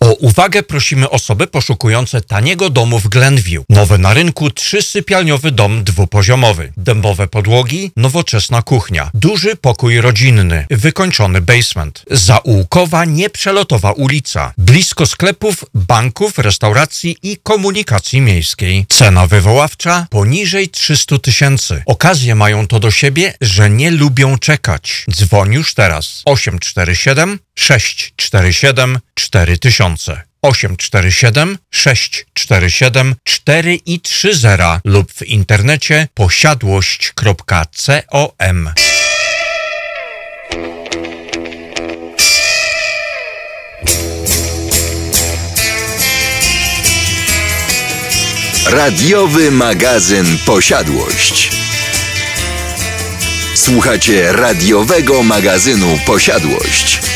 O uwagę prosimy osoby poszukujące taniego domu w Glenview. Nowy na rynku trzysypialniowy dom dwupoziomowy. Dębowe podłogi, nowoczesna kuchnia. Duży pokój rodzinny, wykończony basement. Zaułkowa, nieprzelotowa ulica. Blisko sklepów, banków, restauracji i komunikacji miejskiej. Cena wywoławcza poniżej 300 tysięcy. Okazje mają to do siebie, że nie lubią czekać. Dzwoń już teraz. 847 647 4000 847 647 4 i 30 lub w internecie posiadłość.com. Radiowy magazyn Posiadłość. Słuchacie radiowego magazynu Posiadłość.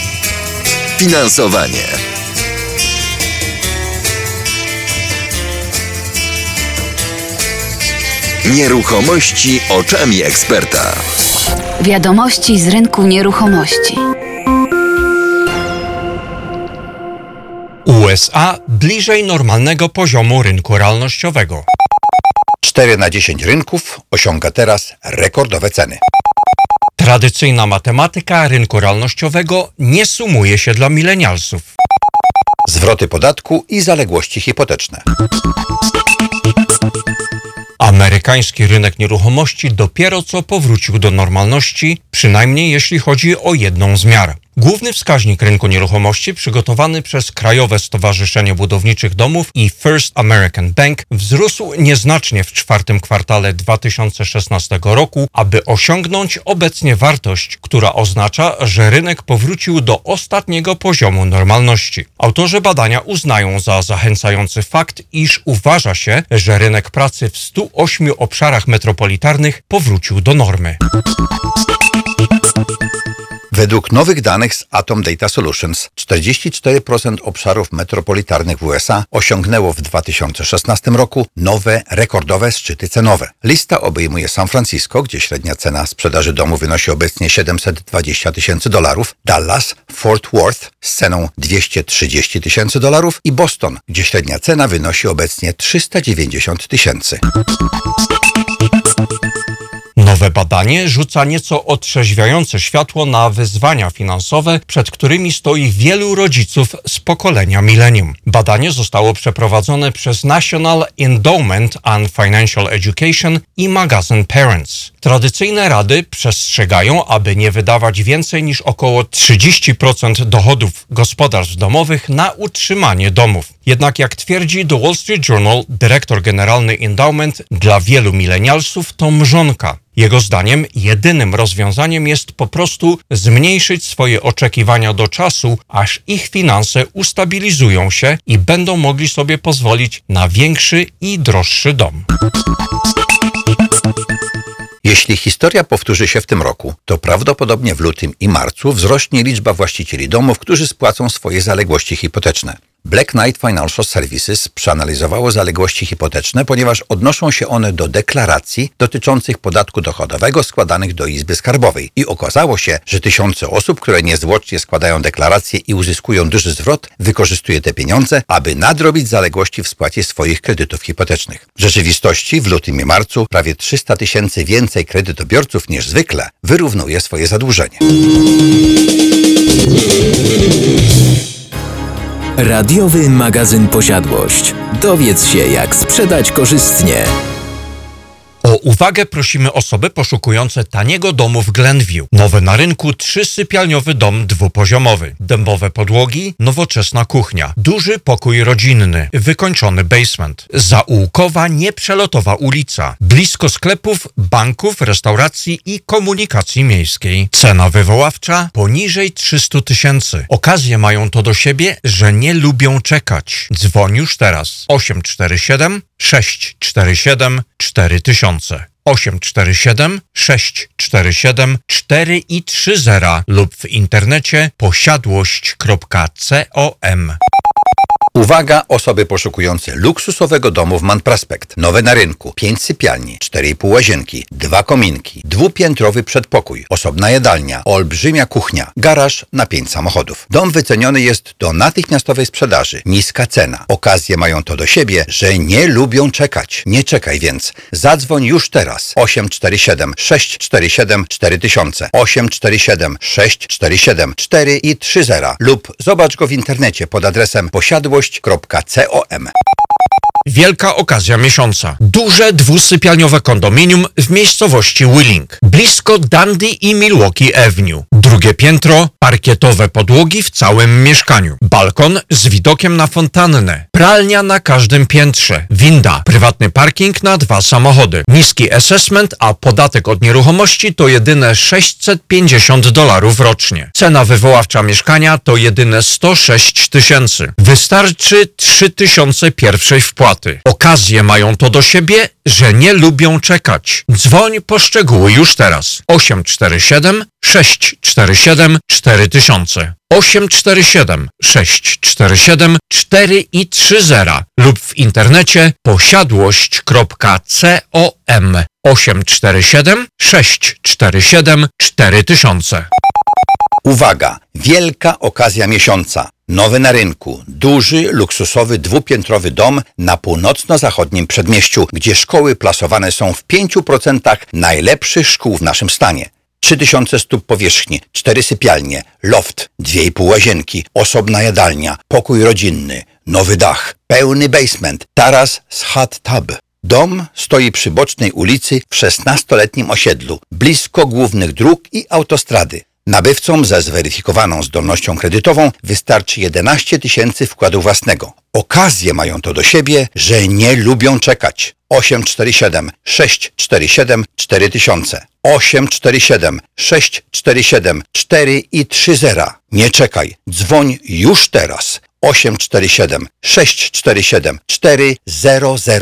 Finansowanie. Nieruchomości oczami eksperta. Wiadomości z rynku nieruchomości. USA bliżej normalnego poziomu rynku realnościowego. 4 na 10 rynków osiąga teraz rekordowe ceny. Tradycyjna matematyka rynku realnościowego nie sumuje się dla milenialsów. Zwroty podatku i zaległości hipoteczne. Amerykański rynek nieruchomości dopiero co powrócił do normalności, przynajmniej jeśli chodzi o jedną z miar. Główny wskaźnik rynku nieruchomości przygotowany przez Krajowe Stowarzyszenie Budowniczych Domów i First American Bank wzrósł nieznacznie w czwartym kwartale 2016 roku, aby osiągnąć obecnie wartość, która oznacza, że rynek powrócił do ostatniego poziomu normalności. Autorzy badania uznają za zachęcający fakt, iż uważa się, że rynek pracy w 108 obszarach metropolitarnych powrócił do normy. Według nowych danych z Atom Data Solutions 44% obszarów metropolitarnych w USA osiągnęło w 2016 roku nowe, rekordowe szczyty cenowe. Lista obejmuje San Francisco, gdzie średnia cena sprzedaży domu wynosi obecnie 720 tysięcy dolarów, Dallas, Fort Worth z ceną 230 tysięcy dolarów i Boston, gdzie średnia cena wynosi obecnie 390 tysięcy. Nowe badanie rzuca nieco otrzeźwiające światło na wyzwania finansowe, przed którymi stoi wielu rodziców z pokolenia milenium. Badanie zostało przeprowadzone przez National Endowment on Financial Education i magazyn Parents. Tradycyjne rady przestrzegają, aby nie wydawać więcej niż około 30% dochodów gospodarstw domowych na utrzymanie domów. Jednak jak twierdzi The Wall Street Journal, dyrektor generalny Endowment, dla wielu milenialsów to mrzonka. Jego zdaniem jedynym rozwiązaniem jest po prostu zmniejszyć swoje oczekiwania do czasu, aż ich finanse ustabilizują się i będą mogli sobie pozwolić na większy i droższy dom. Jeśli historia powtórzy się w tym roku, to prawdopodobnie w lutym i marcu wzrośnie liczba właścicieli domów, którzy spłacą swoje zaległości hipoteczne. Black Knight Financial Services przeanalizowało zaległości hipoteczne, ponieważ odnoszą się one do deklaracji dotyczących podatku dochodowego składanych do Izby Skarbowej i okazało się, że tysiące osób, które niezwłocznie składają deklaracje i uzyskują duży zwrot, wykorzystuje te pieniądze, aby nadrobić zaległości w spłacie swoich kredytów hipotecznych. W rzeczywistości w lutym i marcu prawie 300 tysięcy więcej kredytobiorców niż zwykle wyrównuje swoje zadłużenie. Radiowy magazyn Posiadłość. Dowiedz się, jak sprzedać korzystnie. O uwagę prosimy osoby poszukujące taniego domu w Glenview. Nowy na rynku trzysypialniowy dom dwupoziomowy. Dębowe podłogi, nowoczesna kuchnia. Duży pokój rodzinny, wykończony basement. Zaułkowa, nieprzelotowa ulica. Blisko sklepów, banków, restauracji i komunikacji miejskiej. Cena wywoławcza poniżej 300 tysięcy. Okazje mają to do siebie, że nie lubią czekać. Dzwoń już teraz. 847 647 4000. 847 647 4 i 30 lub w internecie posiadłość.com. Uwaga, osoby poszukujące luksusowego domu w Man Prospect. Nowe na rynku. 5 sypialni, 4,5 łazienki, dwa kominki, dwupiętrowy przedpokój, osobna jadalnia, olbrzymia kuchnia, garaż na 5 samochodów. Dom wyceniony jest do natychmiastowej sprzedaży. Niska cena. Okazje mają to do siebie, że nie lubią czekać. Nie czekaj więc. Zadzwoń już teraz. 847 647 4000 847 647 4 i 30 lub zobacz go w internecie pod adresem posiadłość Wielka okazja miesiąca. Duże dwusypialniowe kondominium w miejscowości Willing, blisko Dundee i Milwaukee Avenue. Drugie piętro, parkietowe podłogi w całym mieszkaniu. Balkon z widokiem na fontannę. Pralnia na każdym piętrze. Winda. Prywatny parking na dwa samochody. Niski assessment, a podatek od nieruchomości to jedyne 650 dolarów rocznie. Cena wywoławcza mieszkania to jedyne 106 tysięcy. Wystarczy 3 tysiące pierwszej wpłaty. Okazje mają to do siebie, że nie lubią czekać. Dzwoń po szczegóły już teraz. 847 647 4000 847 647 4 i 30 lub w internecie posiadłość.com 847 647 4000 Uwaga! Wielka okazja miesiąca. Nowy na rynku, duży, luksusowy, dwupiętrowy dom na północno-zachodnim przedmieściu, gdzie szkoły plasowane są w 5% najlepszych szkół w naszym stanie. 3000 stóp powierzchni, 4 sypialnie, loft, 2,5 łazienki, osobna jadalnia, pokój rodzinny, nowy dach, pełny basement, taras z hot tub. Dom stoi przy bocznej ulicy w 16-letnim osiedlu, blisko głównych dróg i autostrady. Nabywcom ze zweryfikowaną zdolnością kredytową wystarczy 11 tysięcy wkładu własnego. Okazje mają to do siebie, że nie lubią czekać. 847 647 4000 847 647 4 i 30. Nie czekaj, dzwoń już teraz. 847 647 4000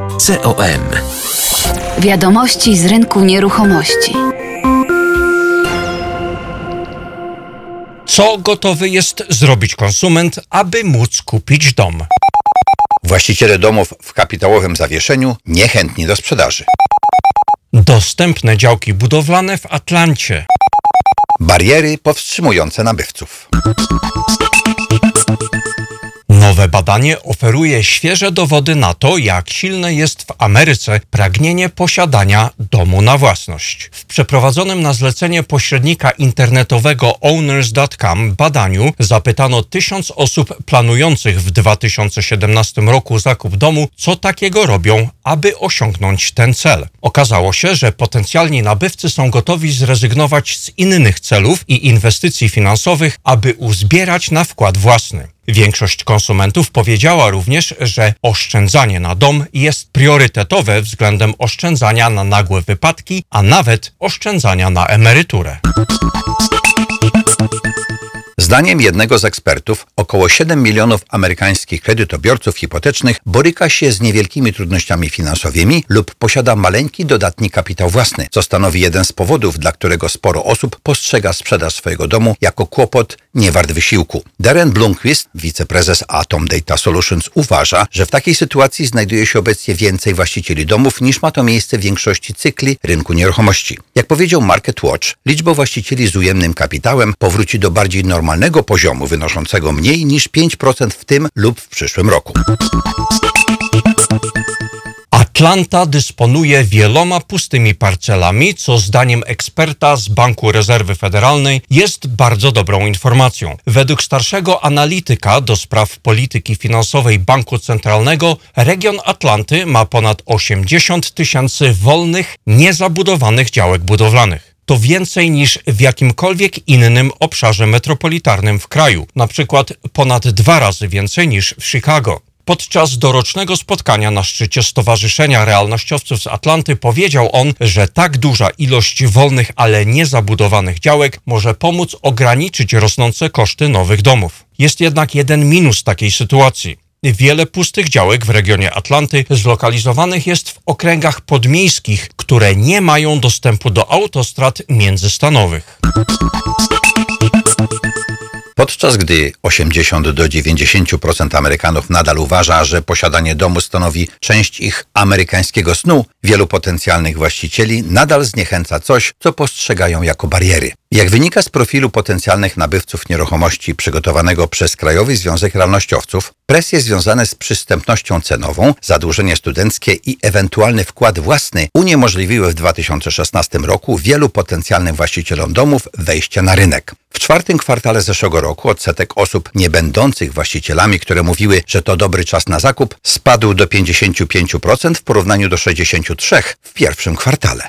COM. Wiadomości z rynku nieruchomości. Co gotowy jest zrobić konsument, aby móc kupić dom? Właściciele domów w kapitałowym zawieszeniu niechętni do sprzedaży. Dostępne działki budowlane w Atlancie. Bariery powstrzymujące nabywców. Nowe badanie oferuje świeże dowody na to, jak silne jest w Ameryce pragnienie posiadania domu na własność. W przeprowadzonym na zlecenie pośrednika internetowego owners.com badaniu zapytano tysiąc osób planujących w 2017 roku zakup domu, co takiego robią, aby osiągnąć ten cel. Okazało się, że potencjalni nabywcy są gotowi zrezygnować z innych celów i inwestycji finansowych, aby uzbierać na wkład własny. Większość konsumentów powiedziała również, że oszczędzanie na dom jest priorytetowe względem oszczędzania na nagłe wypadki, a nawet oszczędzania na emeryturę. Zdaniem jednego z ekspertów, około 7 milionów amerykańskich kredytobiorców hipotecznych boryka się z niewielkimi trudnościami finansowymi lub posiada maleńki dodatni kapitał własny, co stanowi jeden z powodów, dla którego sporo osób postrzega sprzedaż swojego domu jako kłopot nie wart wysiłku. Darren Blomqvist, wiceprezes Atom Data Solutions, uważa, że w takiej sytuacji znajduje się obecnie więcej właścicieli domów niż ma to miejsce w większości cykli rynku nieruchomości. Jak powiedział Market Watch, liczba właścicieli z ujemnym kapitałem powróci do bardziej normalnego poziomu wynoszącego mniej niż 5% w tym lub w przyszłym roku. Atlanta dysponuje wieloma pustymi parcelami, co zdaniem eksperta z Banku Rezerwy Federalnej jest bardzo dobrą informacją. Według starszego analityka do spraw polityki finansowej Banku Centralnego, region Atlanty ma ponad 80 tysięcy wolnych, niezabudowanych działek budowlanych to więcej niż w jakimkolwiek innym obszarze metropolitarnym w kraju, na przykład ponad dwa razy więcej niż w Chicago. Podczas dorocznego spotkania na szczycie Stowarzyszenia Realnościowców z Atlanty powiedział on, że tak duża ilość wolnych, ale niezabudowanych działek może pomóc ograniczyć rosnące koszty nowych domów. Jest jednak jeden minus takiej sytuacji. Wiele pustych działek w regionie Atlanty zlokalizowanych jest w okręgach podmiejskich, które nie mają dostępu do autostrad międzystanowych. Podczas gdy 80 do 90% Amerykanów nadal uważa, że posiadanie domu stanowi część ich amerykańskiego snu, wielu potencjalnych właścicieli nadal zniechęca coś, co postrzegają jako bariery. Jak wynika z profilu potencjalnych nabywców nieruchomości przygotowanego przez Krajowy Związek Realnościowców, presje związane z przystępnością cenową, zadłużenie studenckie i ewentualny wkład własny uniemożliwiły w 2016 roku wielu potencjalnym właścicielom domów wejście na rynek. W czwartym kwartale zeszłego roku odsetek osób niebędących właścicielami, które mówiły, że to dobry czas na zakup, spadł do 55% w porównaniu do 63% w pierwszym kwartale.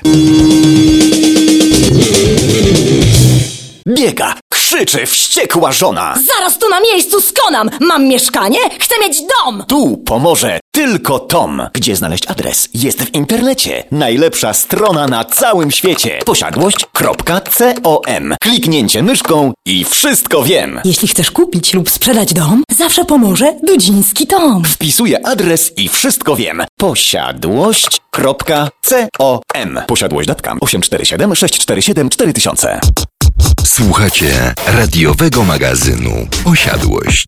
Biega, krzyczy, wściekła żona. Zaraz tu na miejscu skonam! Mam mieszkanie? Chcę mieć dom! Tu pomoże tylko Tom. Gdzie znaleźć adres? Jest w internecie. Najlepsza strona na całym świecie. Posiadłość.com. Kliknięcie myszką i wszystko wiem. Jeśli chcesz kupić lub sprzedać dom, zawsze pomoże Dudziński Tom. Wpisuję adres i wszystko wiem. Posiadłość.com. Posiadłość.com 847 647 4000. Słuchacie radiowego magazynu Osiadłość.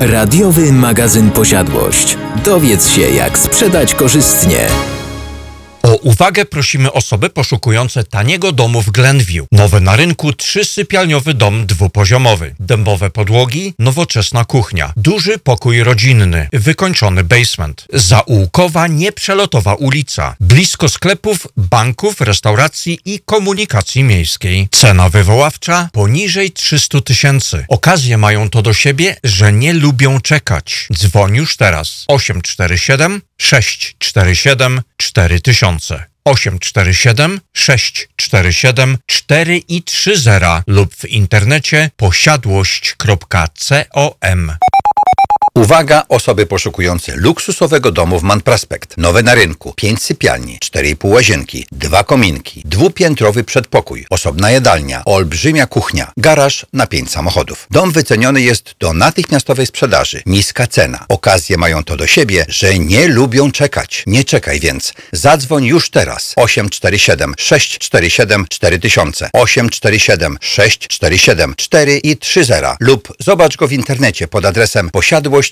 Radiowy magazyn Posiadłość. Dowiedz się, jak sprzedać korzystnie. Uwagę prosimy osoby poszukujące taniego domu w Glenview. Nowy na rynku trzysypialniowy dom dwupoziomowy. Dębowe podłogi, nowoczesna kuchnia. Duży pokój rodzinny, wykończony basement. Zaułkowa, nieprzelotowa ulica. Blisko sklepów, banków, restauracji i komunikacji miejskiej. Cena wywoławcza poniżej 300 tysięcy. Okazje mają to do siebie, że nie lubią czekać. Dzwoń już teraz. 847 647 4000. 847 647 4 i 30 lub w internecie posiadłość.com. Uwaga, osoby poszukujące luksusowego domu w Man Prospect. Nowe na rynku. 5 sypialni, 4,5 łazienki, dwa kominki, dwupiętrowy przedpokój, osobna jadalnia, olbrzymia kuchnia, garaż na 5 samochodów. Dom wyceniony jest do natychmiastowej sprzedaży. Niska cena. Okazje mają to do siebie, że nie lubią czekać. Nie czekaj więc. Zadzwoń już teraz. 847 647 4000 847 647 4 i 30 lub zobacz go w internecie pod adresem posiadłość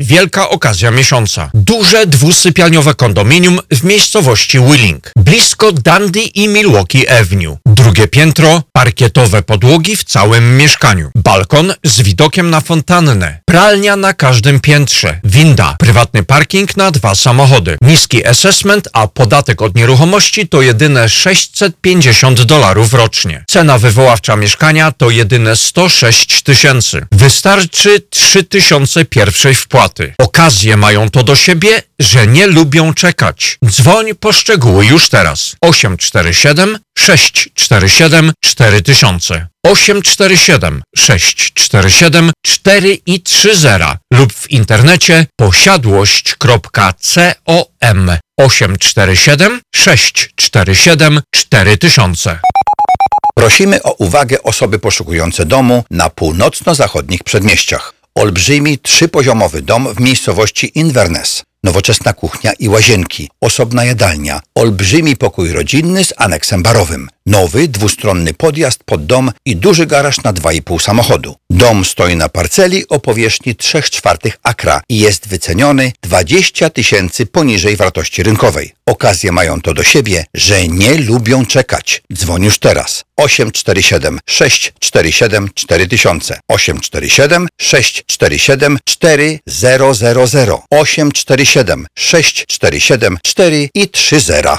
Wielka okazja miesiąca. Duże dwusypialniowe kondominium w miejscowości Willing, blisko Dundee i Milwaukee Avenue. Drugie piętro, parkietowe podłogi w całym mieszkaniu. Balkon z widokiem na fontannę. Pralnia na każdym piętrze. Winda. Prywatny parking na dwa samochody. Niski assessment, a podatek od nieruchomości to jedyne 650 dolarów rocznie. Cena wywoławcza mieszkania to jedyne 106 tysięcy. Wystarczy 3000 pierwszej wpłaty. Okazje mają to do siebie, że nie lubią czekać. Dzwoń po szczegóły już teraz. 847 647 4000 847 647 4 i 30 lub w internecie posiadłość.com 847 647 4000 Prosimy o uwagę osoby poszukujące domu na północno-zachodnich przedmieściach. Olbrzymi, trzypoziomowy dom w miejscowości Inverness. Nowoczesna kuchnia i łazienki, osobna jadalnia, olbrzymi pokój rodzinny z aneksem barowym, nowy dwustronny podjazd pod dom i duży garaż na 2,5 samochodu. Dom stoi na parceli o powierzchni 3 czwartych akra i jest wyceniony 20 tysięcy poniżej wartości rynkowej. Okazje mają to do siebie, że nie lubią czekać. Dzwoń już teraz. 847 647 4000 847 647 4000 847 647 4 i 30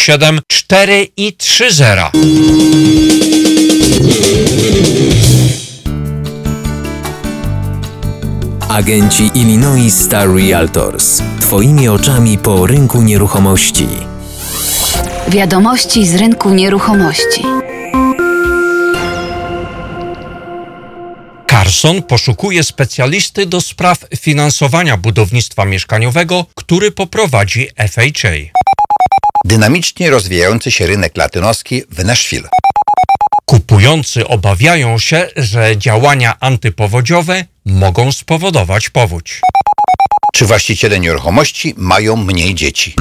7, 4 i 3 zera. Agenci Illinois Star Realtors. Twoimi oczami po rynku nieruchomości. Wiadomości z rynku nieruchomości. Carson poszukuje specjalisty do spraw finansowania budownictwa mieszkaniowego, który poprowadzi FHA dynamicznie rozwijający się rynek latynoski w Nashville. Kupujący obawiają się, że działania antypowodziowe mogą spowodować powódź. Czy właściciele nieruchomości mają mniej dzieci?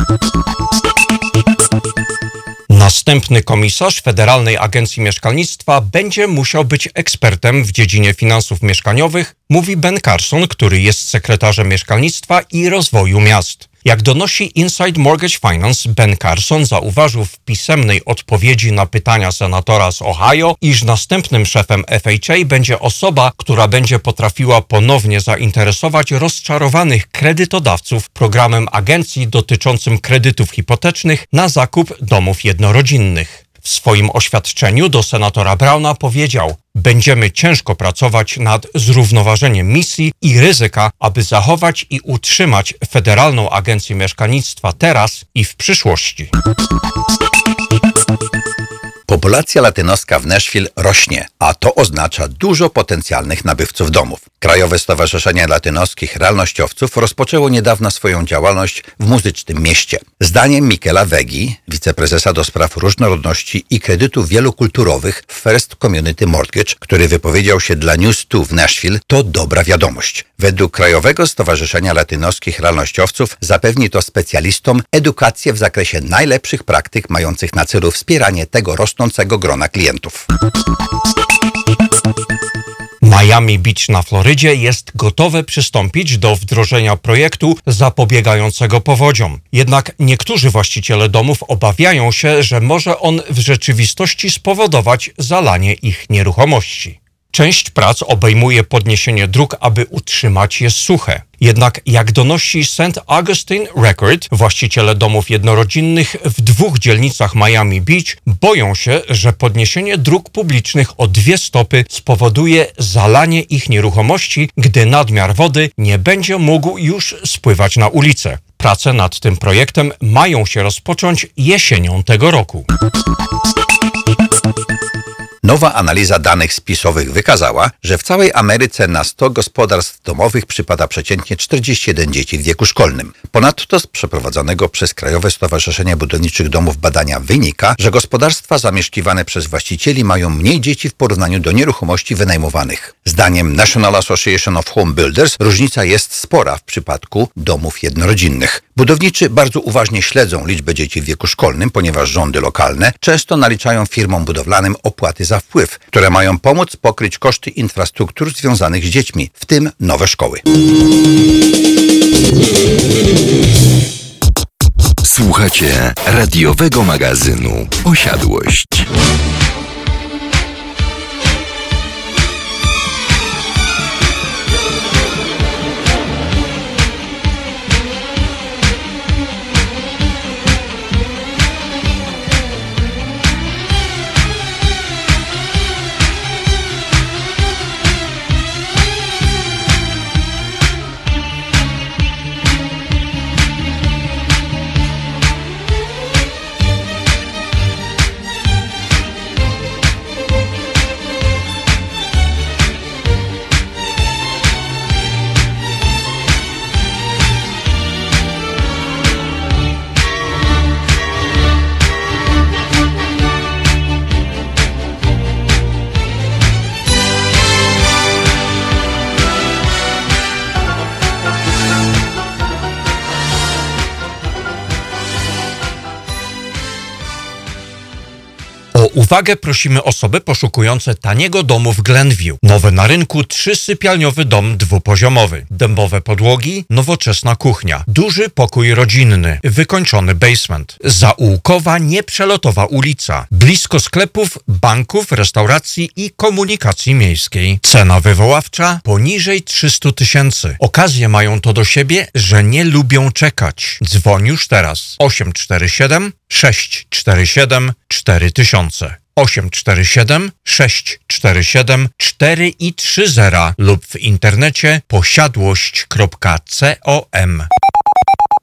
Następny komisarz Federalnej Agencji Mieszkalnictwa będzie musiał być ekspertem w dziedzinie finansów mieszkaniowych, mówi Ben Carson, który jest sekretarzem mieszkalnictwa i rozwoju miast. Jak donosi Inside Mortgage Finance, Ben Carson zauważył w pisemnej odpowiedzi na pytania senatora z Ohio, iż następnym szefem FHA będzie osoba, która będzie potrafiła ponownie zainteresować rozczarowanych kredytodawców programem agencji dotyczącym kredytów hipotecznych na zakup domów jednorodzinnych. W swoim oświadczeniu do senatora Brauna powiedział: Będziemy ciężko pracować nad zrównoważeniem misji i ryzyka, aby zachować i utrzymać Federalną Agencję Mieszkalnictwa teraz i w przyszłości. Populacja latynoska w Nashville rośnie, a to oznacza dużo potencjalnych nabywców domów. Krajowe Stowarzyszenie Latynoskich Realnościowców rozpoczęło niedawno swoją działalność w muzycznym mieście. Zdaniem Michaela Wegi, wiceprezesa do spraw różnorodności i kredytów wielokulturowych First Community Mortgage, który wypowiedział się dla News 2 w Nashville, to dobra wiadomość. Według Krajowego Stowarzyszenia Latynoskich Realnościowców zapewni to specjalistom edukację w zakresie najlepszych praktyk mających na celu wspieranie tego rosnącego grona klientów. Miami Beach na Florydzie jest gotowe przystąpić do wdrożenia projektu zapobiegającego powodziom. Jednak niektórzy właściciele domów obawiają się, że może on w rzeczywistości spowodować zalanie ich nieruchomości. Część prac obejmuje podniesienie dróg, aby utrzymać je suche. Jednak jak donosi St. Augustine Record, właściciele domów jednorodzinnych w dwóch dzielnicach Miami Beach boją się, że podniesienie dróg publicznych o dwie stopy spowoduje zalanie ich nieruchomości, gdy nadmiar wody nie będzie mógł już spływać na ulicę. Prace nad tym projektem mają się rozpocząć jesienią tego roku. Nowa analiza danych spisowych wykazała, że w całej Ameryce na 100 gospodarstw domowych przypada przeciętnie 41 dzieci w wieku szkolnym. Ponadto z przeprowadzonego przez Krajowe Stowarzyszenie Budowniczych Domów badania wynika, że gospodarstwa zamieszkiwane przez właścicieli mają mniej dzieci w porównaniu do nieruchomości wynajmowanych. Zdaniem National Association of Home Builders różnica jest spora w przypadku domów jednorodzinnych. Budowniczy bardzo uważnie śledzą liczbę dzieci w wieku szkolnym, ponieważ rządy lokalne często naliczają firmom budowlanym opłaty za wpływ, które mają pomóc pokryć koszty infrastruktur związanych z dziećmi, w tym nowe szkoły. Słuchacie radiowego magazynu Osiadłość. O uwagę prosimy osoby poszukujące taniego domu w Glenview. Nowy na rynku trzysypialniowy dom dwupoziomowy. Dębowe podłogi, nowoczesna kuchnia. Duży pokój rodzinny, wykończony basement. Zaułkowa, nieprzelotowa ulica. Blisko sklepów, banków, restauracji i komunikacji miejskiej. Cena wywoławcza poniżej 300 tysięcy. Okazje mają to do siebie, że nie lubią czekać. Dzwoń już teraz. 847 647 4000 847 647 4 i 30 lub w internecie posiadłość.com.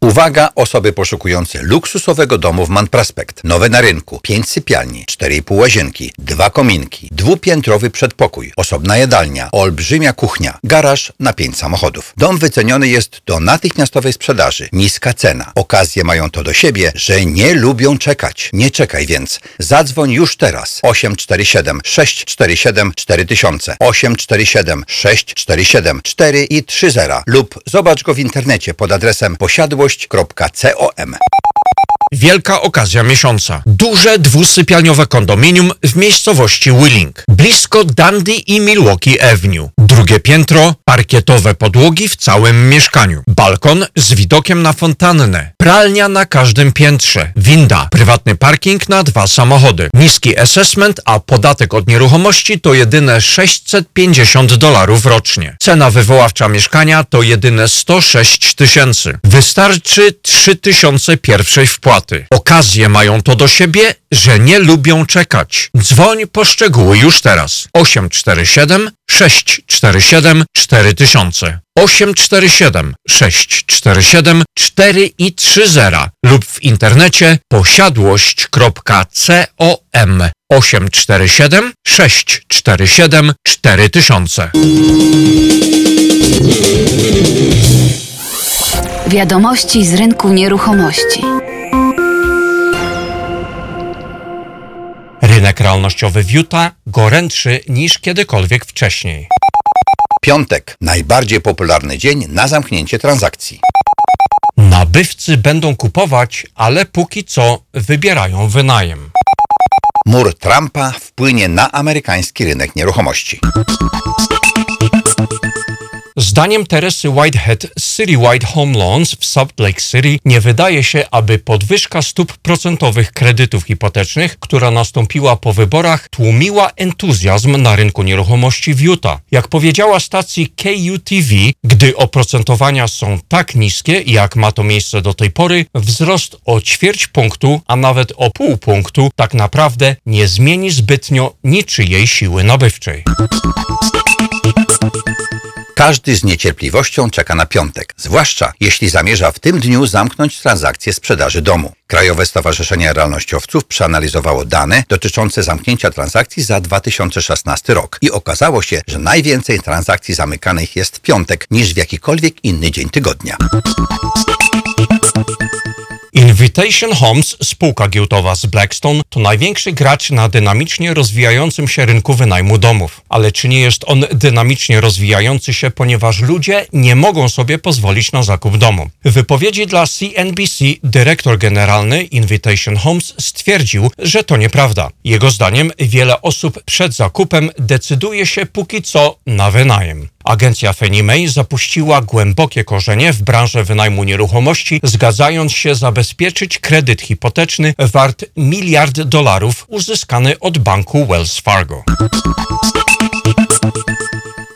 Uwaga, osoby poszukujące luksusowego domu w Man Prospect. Nowe na rynku. 5 sypialni, 4,5 łazienki, dwa kominki, dwupiętrowy przedpokój, osobna jadalnia, olbrzymia kuchnia, garaż na 5 samochodów. Dom wyceniony jest do natychmiastowej sprzedaży. Niska cena. Okazje mają to do siebie, że nie lubią czekać. Nie czekaj więc. Zadzwoń już teraz. 847 647 4000 847 647 4 i 30 lub zobacz go w internecie pod adresem posiadłość www.com. Wielka okazja miesiąca. Duże dwusypialniowe kondominium w miejscowości Willing, blisko Dundee i Milwaukee Avenue. Drugie piętro, parkietowe podłogi w całym mieszkaniu. Balkon z widokiem na fontannę. Pralnia na każdym piętrze. Winda. Prywatny parking na dwa samochody. Niski assessment, a podatek od nieruchomości to jedyne 650 dolarów rocznie. Cena wywoławcza mieszkania to jedyne 106 tysięcy. Wystarczy 3 tysiące pierwszej wpłaty. Okazje mają to do siebie, że nie lubią czekać. Dzwoń po szczegóły już teraz. 847 647 4000 847 647 4 i 30 lub w internecie posiadłość.com 847 647 4000 Wiadomości z rynku nieruchomości. Rynek realnościowy w Utah gorętszy niż kiedykolwiek wcześniej. Piątek. Najbardziej popularny dzień na zamknięcie transakcji. Nabywcy będą kupować, ale póki co wybierają wynajem. Mur Trumpa wpłynie na amerykański rynek nieruchomości. Zdaniem Teresy Whitehead z Citywide Home Loans w Salt Lake City nie wydaje się, aby podwyżka stóp procentowych kredytów hipotecznych, która nastąpiła po wyborach, tłumiła entuzjazm na rynku nieruchomości w Utah. Jak powiedziała stacji KUTV, gdy oprocentowania są tak niskie, jak ma to miejsce do tej pory, wzrost o ćwierć punktu, a nawet o pół punktu tak naprawdę nie zmieni zbytnio niczyjej siły nabywczej. Każdy z niecierpliwością czeka na piątek, zwłaszcza jeśli zamierza w tym dniu zamknąć transakcję sprzedaży domu. Krajowe Stowarzyszenie Realnościowców przeanalizowało dane dotyczące zamknięcia transakcji za 2016 rok i okazało się, że najwięcej transakcji zamykanych jest w piątek niż w jakikolwiek inny dzień tygodnia. Invitation Homes, spółka giełdowa z Blackstone, to największy gracz na dynamicznie rozwijającym się rynku wynajmu domów. Ale czy nie jest on dynamicznie rozwijający się, ponieważ ludzie nie mogą sobie pozwolić na zakup domu? W wypowiedzi dla CNBC dyrektor generalny Invitation Homes stwierdził, że to nieprawda. Jego zdaniem wiele osób przed zakupem decyduje się póki co na wynajem. Agencja Fannie Mae zapuściła głębokie korzenie w branży wynajmu nieruchomości, zgadzając się zabezpieczyć kredyt hipoteczny wart miliard dolarów uzyskany od banku Wells Fargo.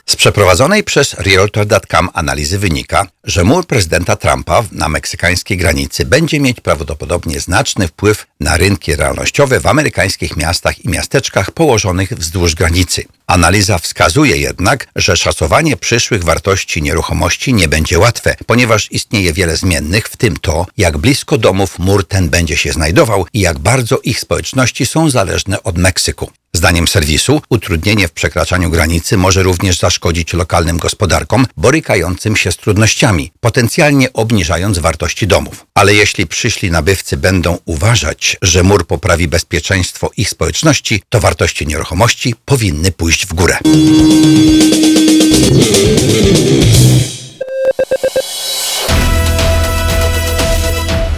Z przeprowadzonej przez Realtor.com analizy wynika, że mur prezydenta Trumpa na meksykańskiej granicy będzie mieć prawdopodobnie znaczny wpływ na rynki realnościowe w amerykańskich miastach i miasteczkach położonych wzdłuż granicy. Analiza wskazuje jednak, że szacowanie przyszłych wartości nieruchomości nie będzie łatwe, ponieważ istnieje wiele zmiennych, w tym to, jak blisko domów mur ten będzie się znajdował i jak bardzo ich społeczności są zależne od Meksyku. Zdaniem serwisu, utrudnienie w przekraczaniu granicy może również zaszkodzić lokalnym gospodarkom borykającym się z trudnościami, potencjalnie obniżając wartości domów. Ale jeśli przyszli nabywcy będą uważać, że mur poprawi bezpieczeństwo ich społeczności, to wartości nieruchomości powinny pójść w górę.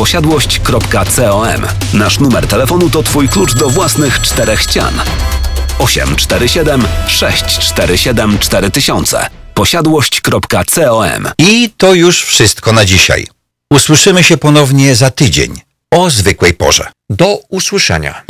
posiadłość.com. Nasz numer telefonu to Twój klucz do własnych czterech ścian. 847 647 4000 posiadłość.com. I to już wszystko na dzisiaj. Usłyszymy się ponownie za tydzień o zwykłej porze. Do usłyszenia.